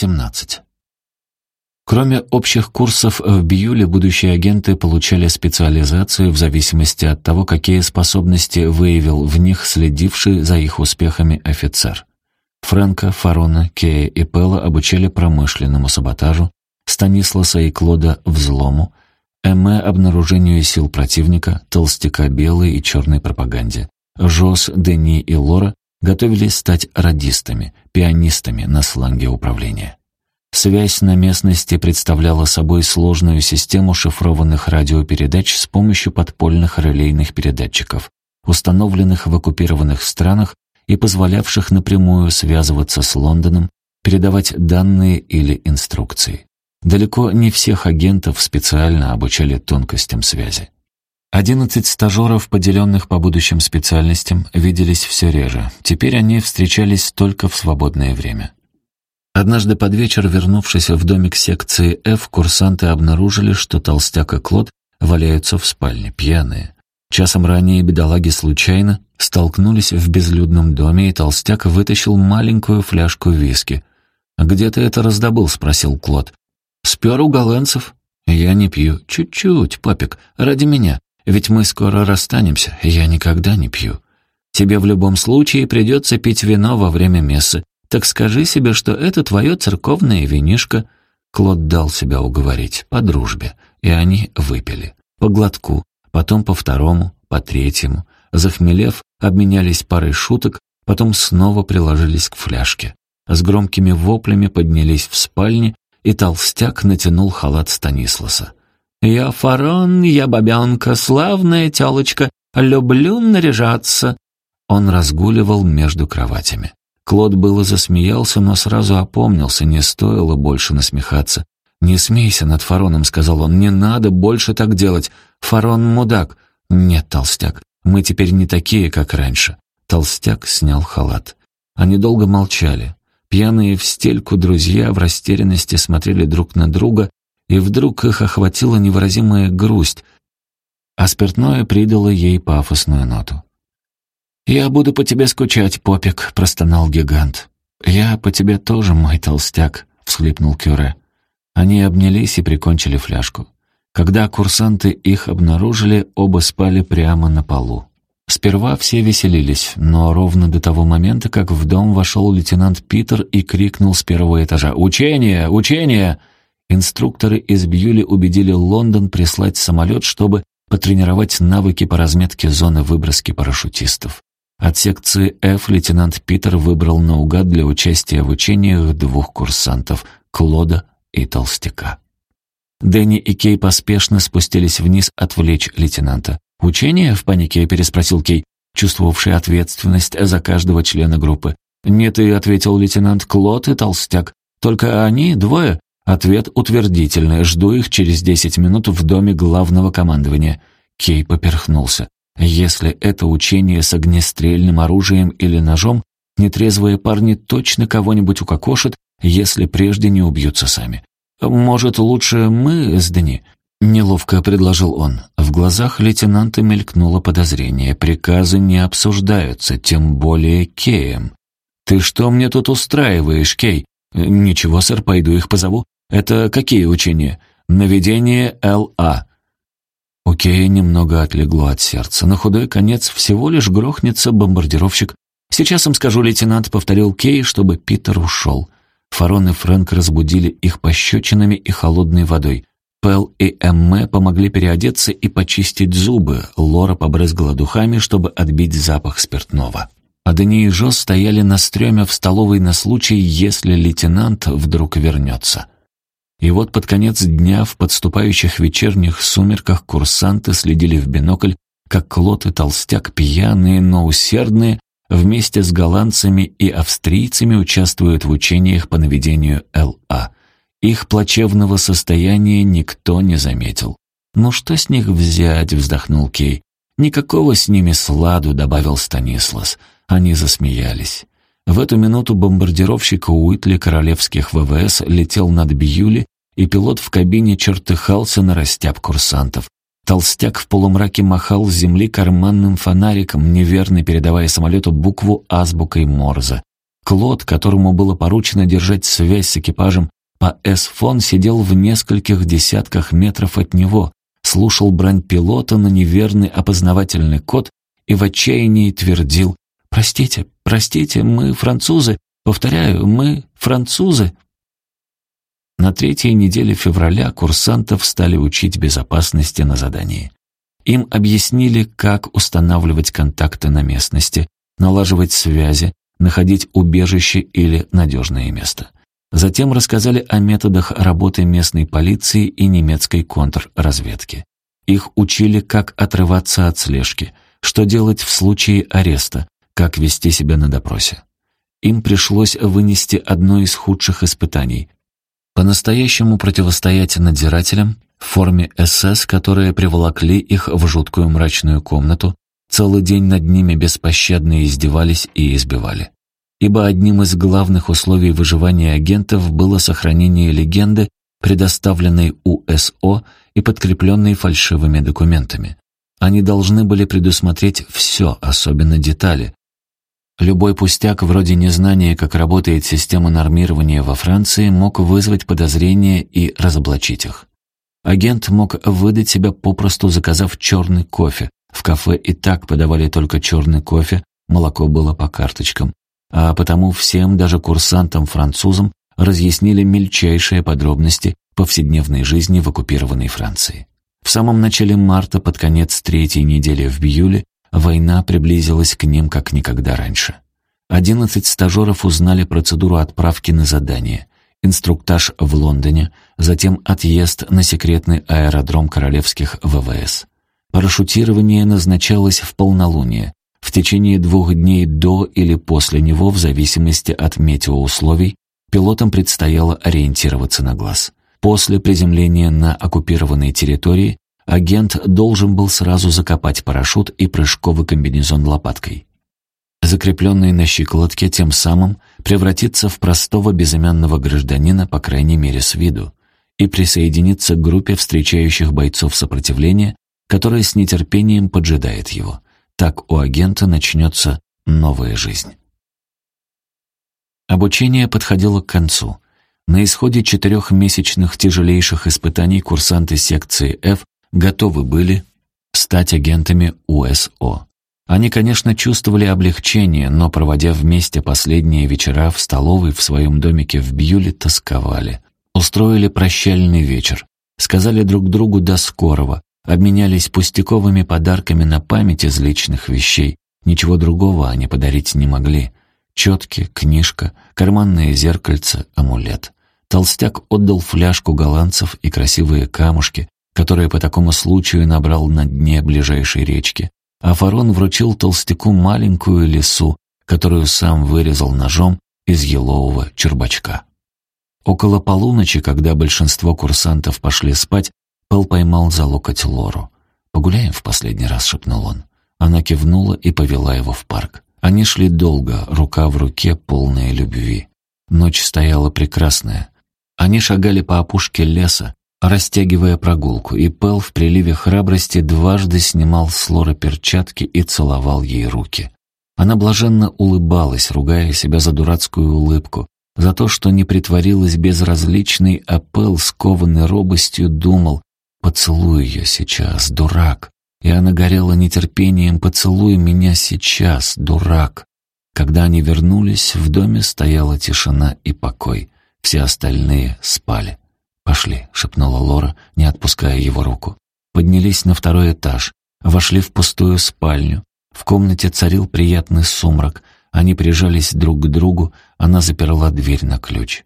17. Кроме общих курсов в Бьюле, будущие агенты получали специализацию в зависимости от того, какие способности выявил в них следивший за их успехами офицер. Фрэнка, Фарона, Кея и Пелла обучали промышленному саботажу, Станисласа и Клода — взлому, Эмме — обнаружению сил противника, толстяка белой и черной пропаганде. Жос, Дени и Лора готовились стать радистами, пианистами на сланге управления. Связь на местности представляла собой сложную систему шифрованных радиопередач с помощью подпольных релейных передатчиков, установленных в оккупированных странах и позволявших напрямую связываться с Лондоном, передавать данные или инструкции. Далеко не всех агентов специально обучали тонкостям связи. Одиннадцать стажеров, поделенных по будущим специальностям, виделись все реже. Теперь они встречались только в свободное время. Однажды под вечер, вернувшись в домик секции F, курсанты обнаружили, что толстяк и Клод валяются в спальне, пьяные. Часом ранее бедолаги случайно столкнулись в безлюдном доме, и толстяк вытащил маленькую фляжку виски. «Где ты это раздобыл?» — спросил Клод. «Спер у голландцев». «Я не пью. Чуть-чуть, папик, ради меня. Ведь мы скоро расстанемся, я никогда не пью. Тебе в любом случае придется пить вино во время мессы. Так скажи себе, что это твое церковное винишко». Клод дал себя уговорить, по дружбе, и они выпили. По глотку, потом по второму, по третьему. Захмелев, обменялись парой шуток, потом снова приложились к фляжке. С громкими воплями поднялись в спальне, и толстяк натянул халат Станисласа. «Я фарон, я бабянка, славная тёлочка, люблю наряжаться». Он разгуливал между кроватями. Клод было засмеялся, но сразу опомнился, не стоило больше насмехаться. «Не смейся над Фароном», — сказал он, — «не надо больше так делать. Фарон — мудак». «Нет, толстяк, мы теперь не такие, как раньше». Толстяк снял халат. Они долго молчали. Пьяные в стельку друзья в растерянности смотрели друг на друга, и вдруг их охватила невыразимая грусть, а спиртное придало ей пафосную ноту. «Я буду по тебе скучать, попик», — простонал гигант. «Я по тебе тоже, мой толстяк», — всхлипнул Кюре. Они обнялись и прикончили фляжку. Когда курсанты их обнаружили, оба спали прямо на полу. Сперва все веселились, но ровно до того момента, как в дом вошел лейтенант Питер и крикнул с первого этажа «Учение! Учение!» Инструкторы из Бьюли убедили Лондон прислать самолет, чтобы потренировать навыки по разметке зоны выброски парашютистов. От секции F лейтенант Питер выбрал наугад для участия в учениях двух курсантов — Клода и Толстяка. Дэнни и Кей поспешно спустились вниз отвлечь лейтенанта. «Учение?» — в панике переспросил Кей, чувствовавший ответственность за каждого члена группы. «Нет, и ответил лейтенант Клод и Толстяк. Только они двое. Ответ утвердительный. Жду их через десять минут в доме главного командования. Кей поперхнулся. Если это учение с огнестрельным оружием или ножом, нетрезвые парни точно кого-нибудь укокошат, если прежде не убьются сами. «Может, лучше мы с Дни?» — неловко предложил он. В глазах лейтенанта мелькнуло подозрение. Приказы не обсуждаются, тем более Кеем. «Ты что мне тут устраиваешь, Кей?» «Ничего, сэр, пойду их позову. Это какие учения? Наведение Л.А. У Кея немного отлегло от сердца. На худой конец всего лишь грохнется бомбардировщик. «Сейчас им скажу, лейтенант», — повторил Кей, чтобы Питер ушел. Фарон и Фрэнк разбудили их пощечинами и холодной водой. Пэл и Эмме помогли переодеться и почистить зубы. Лора побрызгала духами, чтобы отбить запах спиртного. А Дани и Жо стояли на стреме в столовой на случай, если лейтенант вдруг вернется. И вот под конец дня в подступающих вечерних сумерках курсанты следили в бинокль, как Клод и Толстяк, пьяные, но усердные, вместе с голландцами и австрийцами участвуют в учениях по наведению ЛА. Их плачевного состояния никто не заметил. «Ну что с них взять?» — вздохнул Кей. «Никакого с ними сладу», — добавил Станислас. Они засмеялись. В эту минуту бомбардировщик Уитли королевских ВВС летел над Бьюли, и пилот в кабине чертыхался на растяп курсантов. Толстяк в полумраке махал с земли карманным фонариком, неверно передавая самолету букву азбукой Морзе. Клод, которому было поручено держать связь с экипажем по С-фон, сидел в нескольких десятках метров от него, слушал брань пилота на неверный опознавательный код и в отчаянии твердил «Простите, простите, мы французы, повторяю, мы французы». На третьей неделе февраля курсантов стали учить безопасности на задании. Им объяснили, как устанавливать контакты на местности, налаживать связи, находить убежище или надежное место. Затем рассказали о методах работы местной полиции и немецкой контрразведки. Их учили, как отрываться от слежки, что делать в случае ареста, как вести себя на допросе. Им пришлось вынести одно из худших испытаний по-настоящему противостоять надзирателям в форме СС, которые приволокли их в жуткую мрачную комнату, целый день над ними беспощадно издевались и избивали. Ибо одним из главных условий выживания агентов было сохранение легенды, предоставленной УСО и подкрепленной фальшивыми документами. Они должны были предусмотреть все, особенно детали, Любой пустяк вроде незнания, как работает система нормирования во Франции, мог вызвать подозрения и разоблачить их. Агент мог выдать себя попросту заказав черный кофе. В кафе и так подавали только черный кофе, молоко было по карточкам. А потому всем, даже курсантам-французам, разъяснили мельчайшие подробности повседневной жизни в оккупированной Франции. В самом начале марта, под конец третьей недели в Бьюле, Война приблизилась к ним как никогда раньше. Одиннадцать стажеров узнали процедуру отправки на задание, инструктаж в Лондоне, затем отъезд на секретный аэродром королевских ВВС. Парашютирование назначалось в полнолуние, в течение двух дней до или после него, в зависимости от метеоусловий, пилотам предстояло ориентироваться на глаз. После приземления на оккупированной территории агент должен был сразу закопать парашют и прыжковый комбинезон лопаткой. Закрепленный на щиколотке тем самым превратиться в простого безымянного гражданина, по крайней мере с виду, и присоединиться к группе встречающих бойцов сопротивления, которая с нетерпением поджидает его. Так у агента начнется новая жизнь. Обучение подходило к концу. На исходе четырехмесячных тяжелейших испытаний курсанты секции F готовы были стать агентами УСО. Они, конечно, чувствовали облегчение, но, проводя вместе последние вечера в столовой в своем домике в Бьюле, тосковали. Устроили прощальный вечер, сказали друг другу «до скорого», обменялись пустяковыми подарками на память из личных вещей. Ничего другого они подарить не могли. Четки, книжка, карманное зеркальце, амулет. Толстяк отдал фляжку голландцев и красивые камушки, которые по такому случаю набрал на дне ближайшей речки, а Фарон вручил толстяку маленькую лису, которую сам вырезал ножом из елового чербачка. Около полуночи, когда большинство курсантов пошли спать, Пэл поймал за локоть Лору. «Погуляем в последний раз», — шепнул он. Она кивнула и повела его в парк. Они шли долго, рука в руке, полная любви. Ночь стояла прекрасная. Они шагали по опушке леса, растягивая прогулку, и Пэл в приливе храбрости дважды снимал с Лоры перчатки и целовал ей руки. Она блаженно улыбалась, ругая себя за дурацкую улыбку, за то, что не притворилась безразличной, а Пэл, скованный робостью, думал «Поцелуй ее сейчас, дурак!» И она горела нетерпением «Поцелуй меня сейчас, дурак!» Когда они вернулись, в доме стояла тишина и покой. Все остальные спали. «Пошли», — шепнула Лора, не отпуская его руку. Поднялись на второй этаж, вошли в пустую спальню. В комнате царил приятный сумрак. Они прижались друг к другу, она заперла дверь на ключ.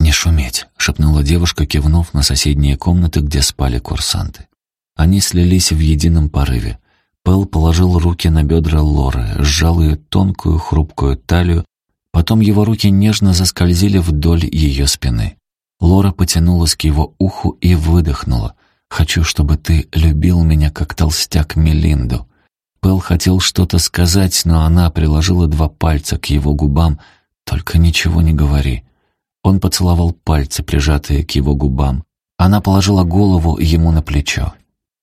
«Не шуметь», — шепнула девушка, кивнув на соседние комнаты, где спали курсанты. Они слились в едином порыве. Пэл положил руки на бедра Лоры, сжал ее тонкую хрупкую талию, потом его руки нежно заскользили вдоль ее спины. Лора потянулась к его уху и выдохнула. «Хочу, чтобы ты любил меня, как толстяк Мелинду». Пэл хотел что-то сказать, но она приложила два пальца к его губам. «Только ничего не говори». Он поцеловал пальцы, прижатые к его губам. Она положила голову ему на плечо.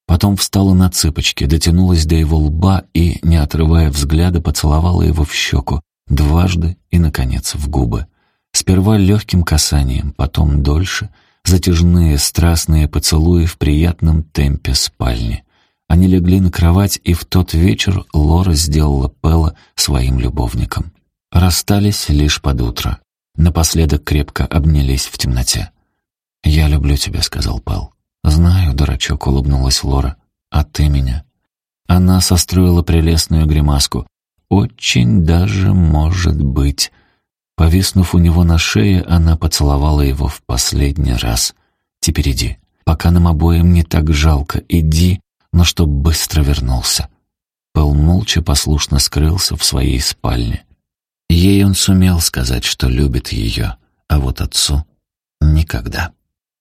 Потом встала на цыпочки, дотянулась до его лба и, не отрывая взгляда, поцеловала его в щеку, дважды и, наконец, в губы. Сперва легким касанием, потом дольше, затяжные страстные поцелуи в приятном темпе спальни. Они легли на кровать, и в тот вечер Лора сделала Пэла своим любовником. Расстались лишь под утро. Напоследок крепко обнялись в темноте. «Я люблю тебя», — сказал Пэл. «Знаю, дурачок», — улыбнулась Лора. «А ты меня?» Она состроила прелестную гримаску. «Очень даже может быть». Повиснув у него на шее, она поцеловала его в последний раз. «Теперь иди. Пока нам обоим не так жалко, иди, но чтоб быстро вернулся». Пэл молча послушно скрылся в своей спальне. Ей он сумел сказать, что любит ее, а вот отцу — никогда.